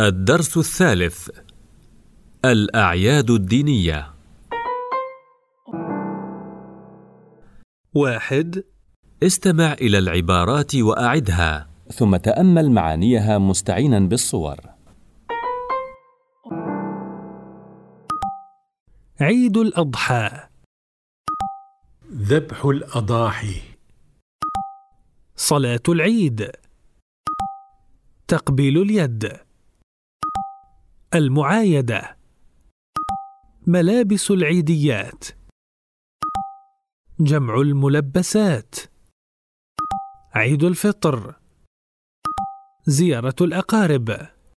الدرس الثالث الأعياد الدينية. واحد. استمع إلى العبارات وأعدها. ثم تأمل معانيها مستعينا بالصور. عيد الأضحى. ذبح الأضاحي. صلاة العيد. تقبيل اليد. المعايدة. ملابس العيديات. جمع الملبسات. عيد الفطر. زيارة الأقارب.